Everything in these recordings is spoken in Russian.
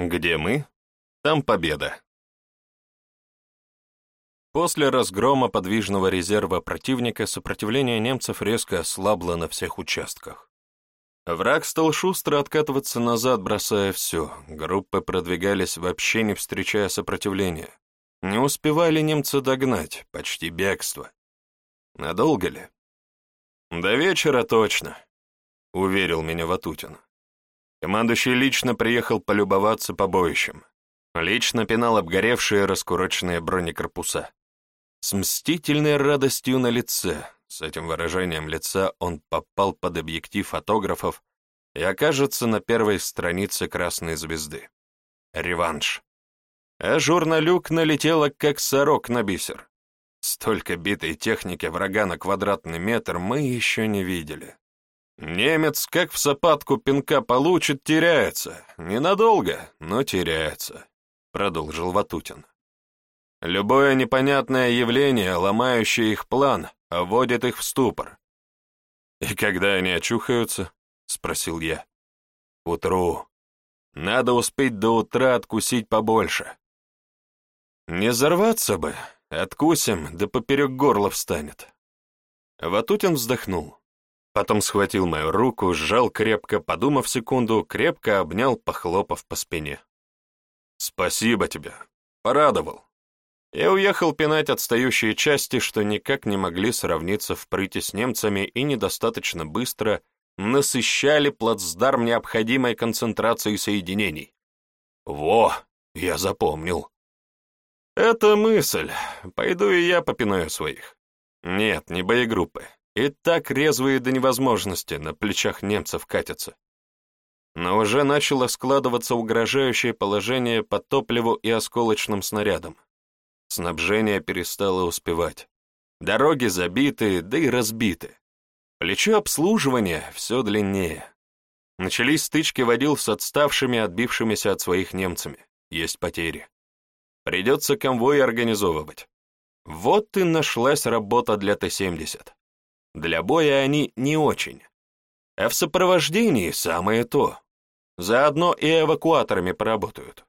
Где мы, там победа. После разгрома подвижного резерва противника сопротивление немцев резко ослабло на всех участках. Враг стал шустро откатываться назад, бросая все. Группы продвигались вообще не встречая сопротивления. Не успевали немцы догнать, почти бегство. Надолго ли? До вечера точно, — уверил меня Ватутин. Командующий лично приехал полюбоваться побоищем. Лично пинал обгоревшие раскуроченные бронекорпуса. С мстительной радостью на лице, с этим выражением лица он попал под объектив фотографов и окажется на первой странице «Красной звезды». Реванш. А журналюк налетела, как сорок на бисер. Столько битой техники врага на квадратный метр мы еще не видели. Немец, как в сапатку пинка получит, теряется. Ненадолго, но теряется», — продолжил Ватутин. «Любое непонятное явление, ломающее их план, вводит их в ступор». «И когда они очухаются?» — спросил я. «Утру. Надо успеть до утра откусить побольше». «Не взорваться бы. Откусим, да поперек горла встанет». Ватутин вздохнул. Потом схватил мою руку, сжал крепко, подумав секунду, крепко обнял, похлопав по спине. «Спасибо тебе. Порадовал». Я уехал пинать отстающие части, что никак не могли сравниться в прыти с немцами и недостаточно быстро насыщали плацдарм необходимой концентрацией соединений. Во, я запомнил. Это мысль. Пойду и я попинаю своих. Нет, не боегруппы. И так резвые до невозможности на плечах немцев катятся. Но уже начало складываться угрожающее положение по топливу и осколочным снарядам. Снабжение перестало успевать. Дороги забиты, да и разбиты. Плечо обслуживания все длиннее. Начались стычки водил с отставшими, отбившимися от своих немцами. Есть потери. Придется конвой организовывать. Вот и нашлась работа для Т-70. Для боя они не очень. А в сопровождении самое то. Заодно и эвакуаторами поработают.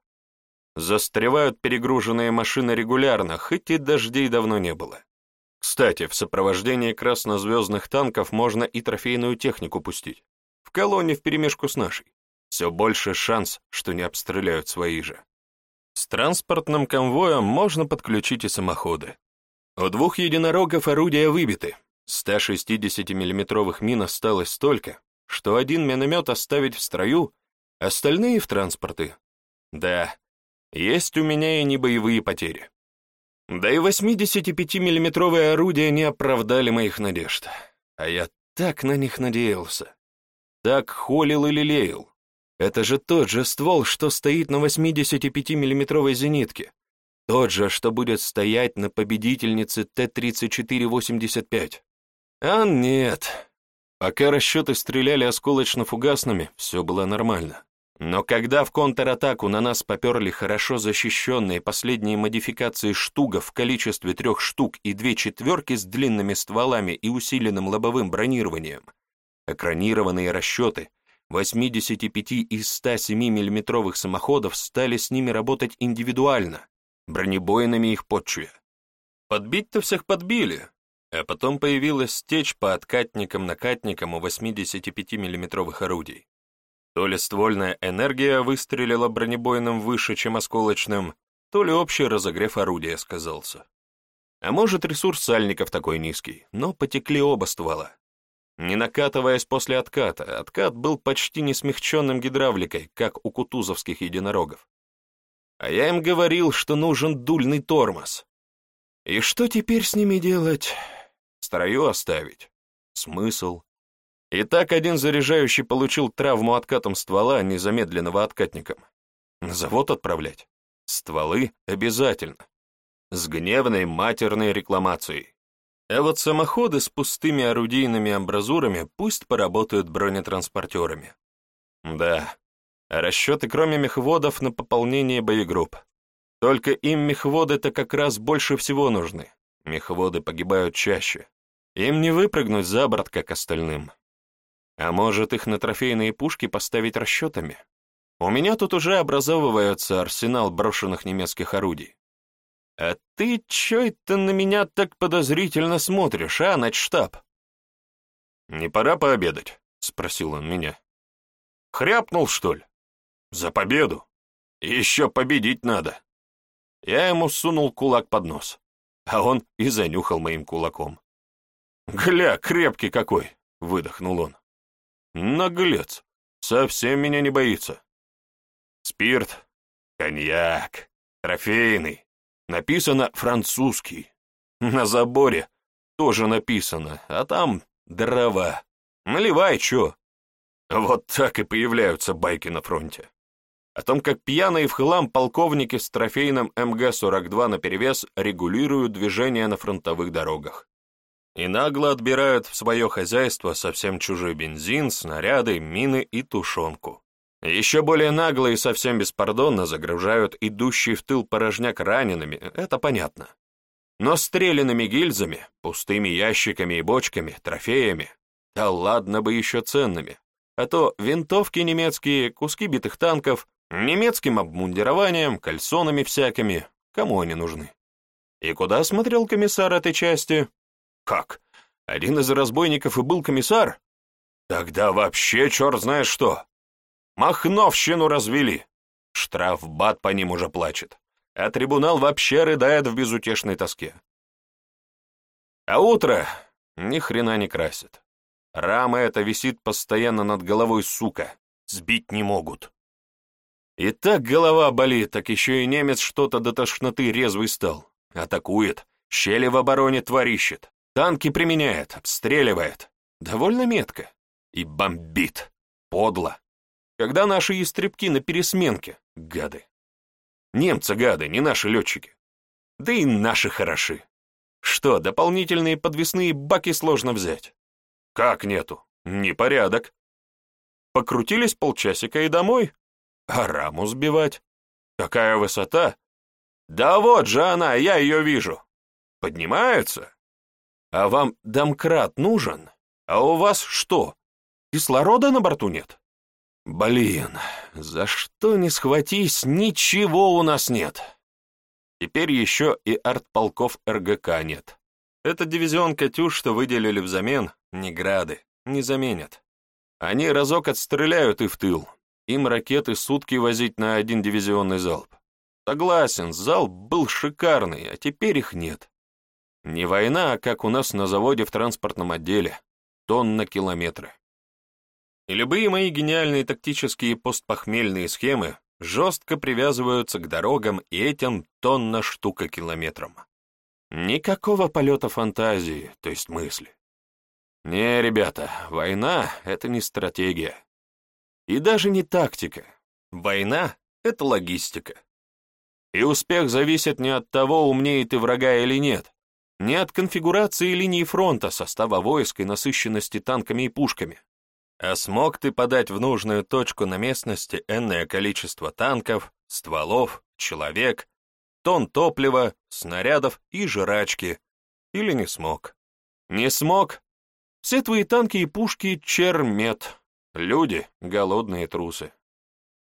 Застревают перегруженные машины регулярно, хоть и дождей давно не было. Кстати, в сопровождении краснозвездных танков можно и трофейную технику пустить. В колонне вперемешку с нашей. Все больше шанс, что не обстреляют свои же. С транспортным конвоем можно подключить и самоходы. У двух единорогов орудия выбиты, 160-миллиметровых мин осталось столько, что один миномет оставить в строю, остальные в транспорты. Да, есть у меня и не боевые потери. Да и 85-миллиметровые орудия не оправдали моих надежд. А я так на них надеялся. Так холил или лелеял. Это же тот же ствол, что стоит на 85-миллиметровой зенитке. Тот же, что будет стоять на победительнице Т-34-85. А нет. Пока расчеты стреляли осколочно-фугасными, все было нормально. Но когда в контратаку на нас поперли хорошо защищенные последние модификации штуга в количестве трех штук и две четверки с длинными стволами и усиленным лобовым бронированием, экранированные расчеты 85 из 107 миллиметровых самоходов стали с ними работать индивидуально, бронебойными их подчуя. Подбить-то всех подбили, а потом появилась стечь по откатникам-накатникам у 85-миллиметровых орудий. То ли ствольная энергия выстрелила бронебойным выше, чем осколочным, то ли общий разогрев орудия сказался. А может, ресурс сальников такой низкий, но потекли оба ствола. Не накатываясь после отката, откат был почти не смягченным гидравликой, как у кутузовских единорогов. А я им говорил, что нужен дульный тормоз. И что теперь с ними делать? строю оставить? Смысл? И так один заряжающий получил травму откатом ствола незамедленного откатником. На завод отправлять? Стволы обязательно. С гневной матерной рекламацией. А вот самоходы с пустыми орудийными амбразурами пусть поработают бронетранспортерами. Да, а расчеты кроме мехводов на пополнение боегрупп. Только им мехводы-то как раз больше всего нужны. Мехводы погибают чаще. Им не выпрыгнуть за борт, как остальным. А может, их на трофейные пушки поставить расчетами? У меня тут уже образовывается арсенал брошенных немецких орудий. А ты чё это на меня так подозрительно смотришь, а, начштаб? Не пора пообедать, спросил он меня. Хряпнул, что ли? За победу. Еще победить надо. Я ему сунул кулак под нос, а он и занюхал моим кулаком. «Гля, крепкий какой!» — выдохнул он. «Наглец! Совсем меня не боится!» «Спирт, коньяк, трофейный, написано «французский». На заборе тоже написано, а там дрова. Наливай, чё!» Вот так и появляются байки на фронте. О том, как пьяные в хлам полковники с трофейным МГ-42 наперевес регулируют движение на фронтовых дорогах и нагло отбирают в свое хозяйство совсем чужой бензин, снаряды, мины и тушенку. Еще более нагло и совсем беспардонно загружают идущий в тыл порожняк ранеными, это понятно. Но стрелянными гильзами, пустыми ящиками и бочками, трофеями, да ладно бы еще ценными, а то винтовки немецкие, куски битых танков, немецким обмундированием, кальсонами всякими, кому они нужны? И куда смотрел комиссар этой части? Как? Один из разбойников и был комиссар? Тогда вообще черт знает что. Махновщину развели. Штрафбат по ним уже плачет. А трибунал вообще рыдает в безутешной тоске. А утро ни хрена не красит. Рама эта висит постоянно над головой, сука. Сбить не могут. И так голова болит, так еще и немец что-то до тошноты резвый стал. Атакует, щели в обороне творищет. Танки применяет, обстреливает. Довольно метко. И бомбит. Подло. Когда наши истребки на пересменке, гады. Немцы гады, не наши летчики. Да и наши хороши. Что, дополнительные подвесные баки сложно взять? Как нету? Непорядок. Покрутились полчасика и домой. А раму сбивать? Какая высота? Да вот же она, я ее вижу. Поднимаются? А вам домкрат нужен? А у вас что, кислорода на борту нет? Блин, за что не схватись, ничего у нас нет. Теперь еще и артполков РГК нет. Это дивизион «Катюш», что выделили взамен, не грады, не заменят. Они разок отстреляют и в тыл. Им ракеты сутки возить на один дивизионный залп. Согласен, залп был шикарный, а теперь их нет. Не война, а как у нас на заводе в транспортном отделе. Тонна километры. И любые мои гениальные тактические постпохмельные схемы жестко привязываются к дорогам и этим тонна штука километрам. Никакого полета фантазии, то есть мысли. Не, ребята, война — это не стратегия. И даже не тактика. Война — это логистика. И успех зависит не от того, умнее ты врага или нет, не от конфигурации линии фронта, состава войск и насыщенности танками и пушками. А смог ты подать в нужную точку на местности энное количество танков, стволов, человек, тон топлива, снарядов и жрачки? Или не смог? Не смог? Все твои танки и пушки — чермет. Люди — голодные трусы.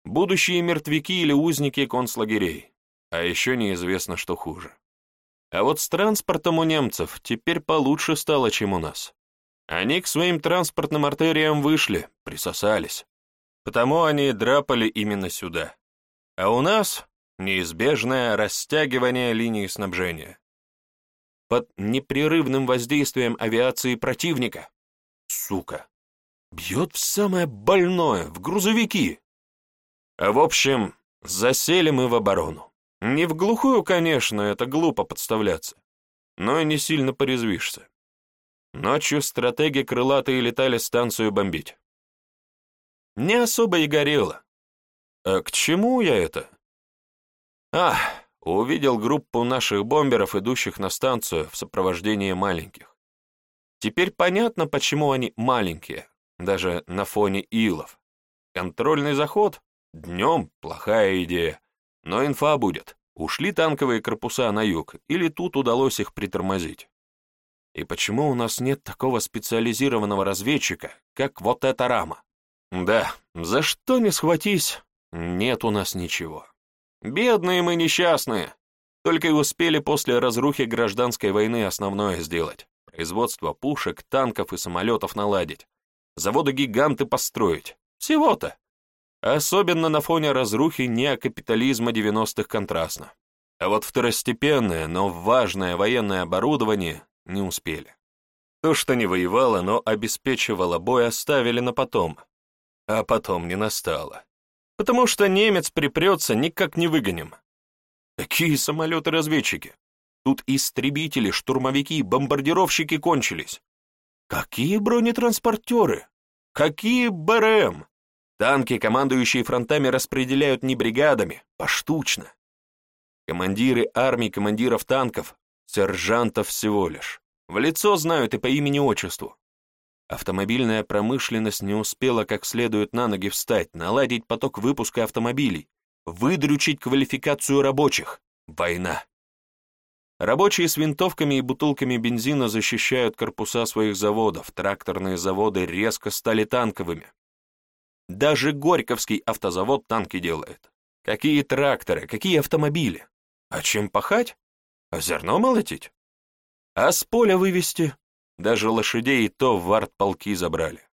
Будущие мертвяки или узники концлагерей. А еще неизвестно, что хуже. А вот с транспортом у немцев теперь получше стало, чем у нас. Они к своим транспортным артериям вышли, присосались. Потому они драпали именно сюда. А у нас неизбежное растягивание линии снабжения. Под непрерывным воздействием авиации противника. Сука. Бьет в самое больное, в грузовики. А в общем, засели мы в оборону. Не в глухую, конечно, это глупо подставляться, но и не сильно порезвишься. Ночью стратеги крылатые летали станцию бомбить. Не особо и горело. А к чему я это? Ах, увидел группу наших бомберов, идущих на станцию в сопровождении маленьких. Теперь понятно, почему они маленькие, даже на фоне илов. Контрольный заход? Днем плохая идея. Но инфа будет. Ушли танковые корпуса на юг, или тут удалось их притормозить. И почему у нас нет такого специализированного разведчика, как вот эта рама? Да, за что не схватись, нет у нас ничего. Бедные мы несчастные. Только и успели после разрухи гражданской войны основное сделать. Производство пушек, танков и самолетов наладить. Заводы-гиганты построить. Всего-то. Особенно на фоне разрухи неокапитализма 90-х контрастно. А вот второстепенное, но важное военное оборудование не успели. То, что не воевало, но обеспечивало бой, оставили на потом. А потом не настало. Потому что немец припрется, никак не выгоним. Какие самолеты-разведчики? Тут истребители, штурмовики, бомбардировщики кончились. Какие бронетранспортеры? Какие БРМ? Танки, командующие фронтами, распределяют не бригадами, поштучно. Командиры армий, командиров танков, сержантов всего лишь. В лицо знают и по имени-отчеству. Автомобильная промышленность не успела как следует на ноги встать, наладить поток выпуска автомобилей, выдрючить квалификацию рабочих. Война. Рабочие с винтовками и бутылками бензина защищают корпуса своих заводов, тракторные заводы резко стали танковыми. Даже Горьковский автозавод танки делает. Какие тракторы, какие автомобили. А чем пахать? А зерно молотить? А с поля вывести? Даже лошадей и то в артполки забрали.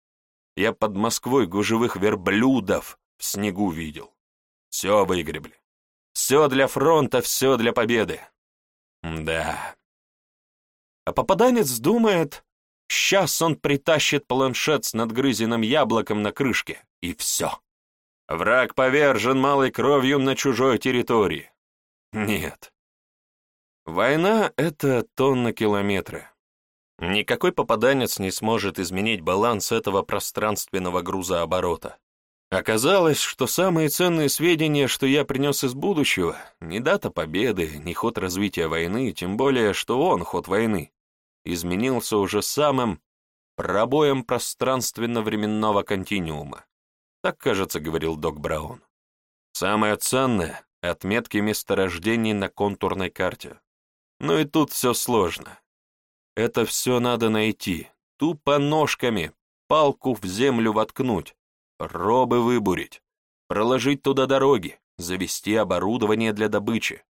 Я под Москвой гужевых верблюдов в снегу видел. Все выгребли. Все для фронта, все для победы. Да. А попаданец думает, Сейчас он притащит планшет с надгрызенным яблоком на крышке, и все. Враг повержен малой кровью на чужой территории. Нет. Война — это тонна километра. Никакой попаданец не сможет изменить баланс этого пространственного грузооборота. Оказалось, что самые ценные сведения, что я принес из будущего, не дата победы, не ход развития войны, тем более, что он ход войны, изменился уже самым пробоем пространственно-временного континуума. Так, кажется, говорил док Браун. Самое ценное — отметки месторождений на контурной карте. Но и тут все сложно. Это все надо найти, тупо ножками, палку в землю воткнуть, робы выбурить, проложить туда дороги, завести оборудование для добычи,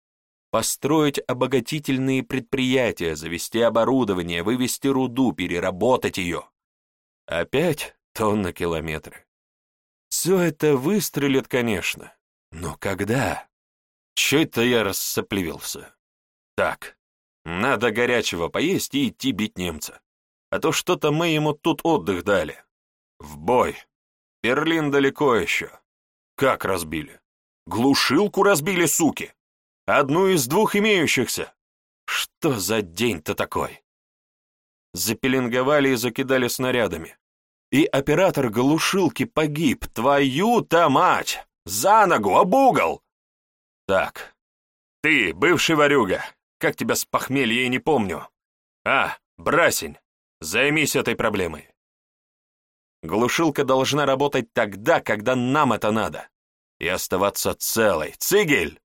построить обогатительные предприятия, завести оборудование, вывести руду, переработать ее. Опять тонна километры. Все это выстрелит, конечно, но когда? Че это я рассоплевился. Так, надо горячего поесть и идти бить немца. А то что-то мы ему тут отдых дали. В бой. Берлин далеко еще. Как разбили? Глушилку разбили, суки! одну из двух имеющихся. Что за день-то такой? Запеленговали и закидали снарядами. И оператор глушилки погиб. Твою-то мать! За ногу, об угол! Так, ты, бывший ворюга, как тебя с похмелья и не помню. А, Брасень, займись этой проблемой. Глушилка должна работать тогда, когда нам это надо. И оставаться целой. Цигель!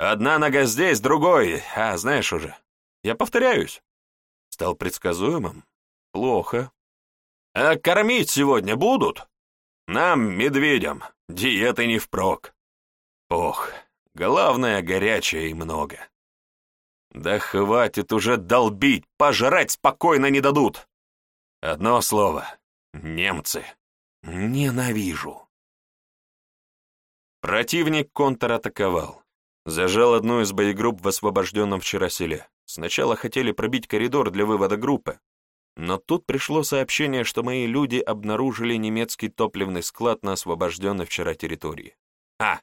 Одна нога здесь, другой, а знаешь уже. Я повторяюсь. Стал предсказуемым. Плохо. А кормить сегодня будут? Нам, медведям, диеты не впрок. Ох, главное, горячее и много. Да хватит уже долбить, пожрать спокойно не дадут. Одно слово — немцы. Ненавижу. Противник контратаковал. Зажал одну из боегрупп в освобожденном вчера селе. Сначала хотели пробить коридор для вывода группы, но тут пришло сообщение, что мои люди обнаружили немецкий топливный склад на освобожденной вчера территории. А,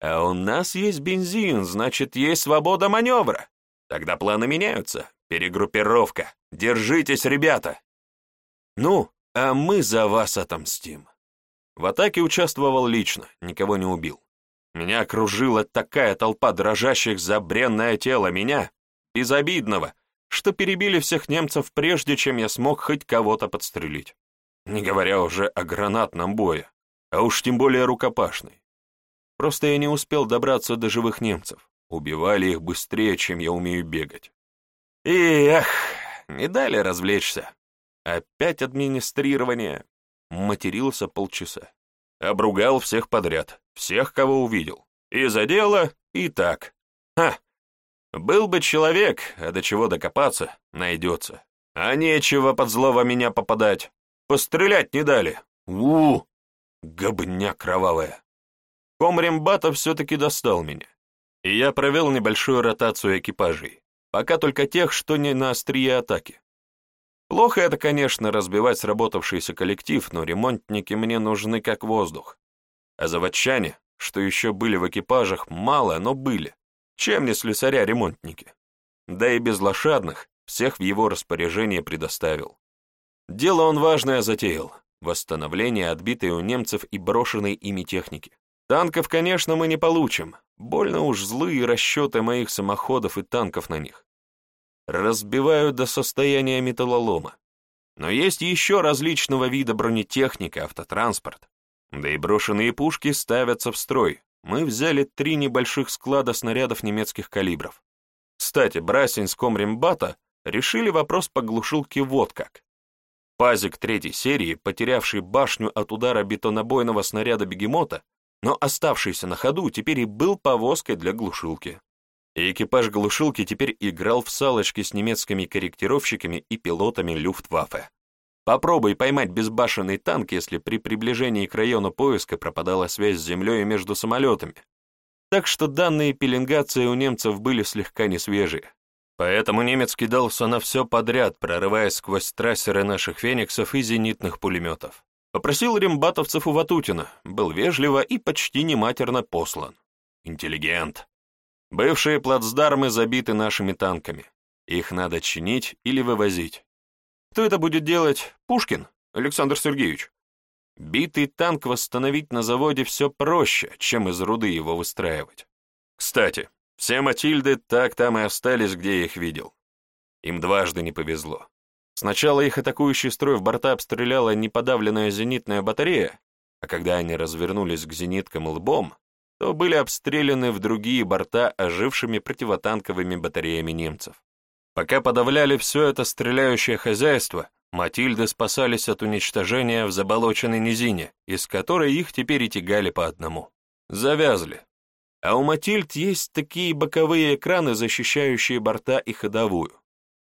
а у нас есть бензин, значит, есть свобода маневра. Тогда планы меняются. Перегруппировка. Держитесь, ребята. Ну, а мы за вас отомстим. В атаке участвовал лично, никого не убил. Меня окружила такая толпа дрожащих за бренное тело меня, безобидного, что перебили всех немцев прежде, чем я смог хоть кого-то подстрелить. Не говоря уже о гранатном бое, а уж тем более рукопашный. Просто я не успел добраться до живых немцев. Убивали их быстрее, чем я умею бегать. И, эх, не дали развлечься. Опять администрирование. Матерился полчаса. Обругал всех подряд всех, кого увидел. И за дело, и так. Ха, был бы человек, а до чего докопаться, найдется. А нечего под злого меня попадать. Пострелять не дали. у Гобня кровавая. Комрембатов все-таки достал меня. И я провел небольшую ротацию экипажей. Пока только тех, что не на острие атаки. Плохо это, конечно, разбивать сработавшийся коллектив, но ремонтники мне нужны как воздух. А заводчане, что еще были в экипажах, мало, но были. Чем не слесаря-ремонтники? Да и без лошадных, всех в его распоряжение предоставил. Дело он важное затеял — восстановление отбитой у немцев и брошенной ими техники. Танков, конечно, мы не получим, больно уж злые расчеты моих самоходов и танков на них. Разбивают до состояния металлолома. Но есть еще различного вида бронетехника, автотранспорт. Да и брошенные пушки ставятся в строй. Мы взяли три небольших склада снарядов немецких калибров. Кстати, Брасень с Комрембата решили вопрос по глушилке вот как. Пазик третьей серии, потерявший башню от удара бетонобойного снаряда бегемота, но оставшийся на ходу, теперь и был повозкой для глушилки. И экипаж глушилки теперь играл в салочки с немецкими корректировщиками и пилотами Люфтваффе. Попробуй поймать безбашенный танк, если при приближении к району поиска пропадала связь с землей и между самолетами. Так что данные пеленгации у немцев были слегка несвежие. Поэтому немец кидался на все подряд, прорываясь сквозь трассеры наших «Фениксов» и зенитных пулеметов. Попросил рембатовцев у Ватутина, был вежливо и почти нематерно послан. Интеллигент. Бывшие плацдармы забиты нашими танками. Их надо чинить или вывозить. Кто это будет делать? Пушкин? Александр Сергеевич? Битый танк восстановить на заводе все проще, чем из руды его выстраивать. Кстати, все Матильды так там и остались, где я их видел. Им дважды не повезло. Сначала их атакующий строй в борта обстреляла неподавленная зенитная батарея, а когда они развернулись к зениткам лбом, то были обстреляны в другие борта ожившими противотанковыми батареями немцев. Пока подавляли все это стреляющее хозяйство, Матильды спасались от уничтожения в заболоченной низине, из которой их теперь и тягали по одному. Завязли. А у Матильд есть такие боковые экраны, защищающие борта и ходовую.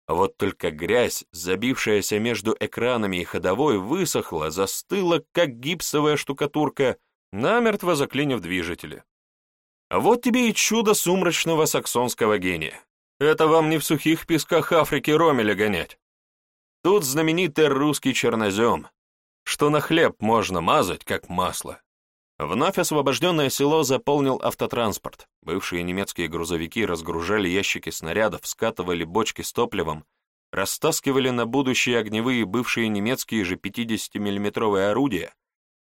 Вот только грязь, забившаяся между экранами и ходовой, высохла, застыла, как гипсовая штукатурка, намертво заклинив движители. Вот тебе и чудо сумрачного саксонского гения. Это вам не в сухих песках Африки ромеля гонять. Тут знаменитый русский чернозем, что на хлеб можно мазать, как масло. Вновь освобожденное село заполнил автотранспорт. Бывшие немецкие грузовики разгружали ящики снарядов, скатывали бочки с топливом, растаскивали на будущие огневые бывшие немецкие же 50-миллиметровые орудия,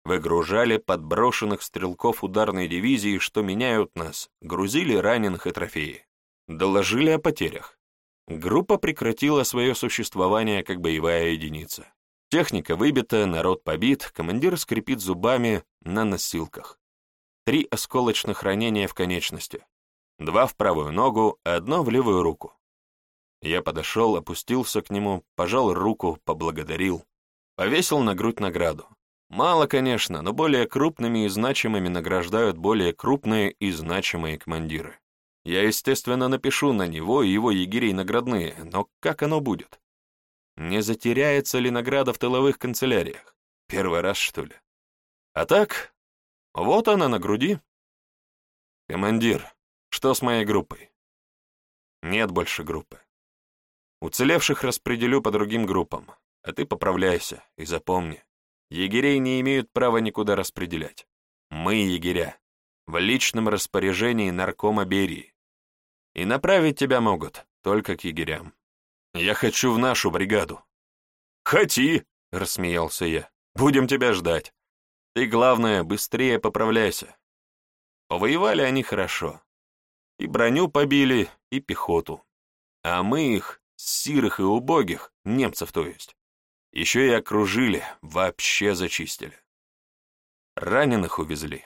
выгружали подброшенных стрелков ударной дивизии, что меняют нас, грузили раненых и трофеи доложили о потерях. Группа прекратила свое существование как боевая единица. Техника выбита, народ побит, командир скрипит зубами на носилках. Три осколочных ранения в конечности. Два в правую ногу, одно в левую руку. Я подошел, опустился к нему, пожал руку, поблагодарил. Повесил на грудь награду. Мало, конечно, но более крупными и значимыми награждают более крупные и значимые командиры. Я, естественно, напишу на него и его егерей наградные, но как оно будет? Не затеряется ли награда в тыловых канцеляриях? Первый раз, что ли? А так, вот она на груди. Командир, что с моей группой? Нет больше группы. Уцелевших распределю по другим группам, а ты поправляйся и запомни. Егерей не имеют права никуда распределять. Мы егеря в личном распоряжении наркома Берии. И направить тебя могут, только к егерям. Я хочу в нашу бригаду». «Хоти!» — рассмеялся я. «Будем тебя ждать. Ты, главное, быстрее поправляйся». Повоевали они хорошо. И броню побили, и пехоту. А мы их, сирых и убогих, немцев то есть, еще и окружили, вообще зачистили. Раненых увезли.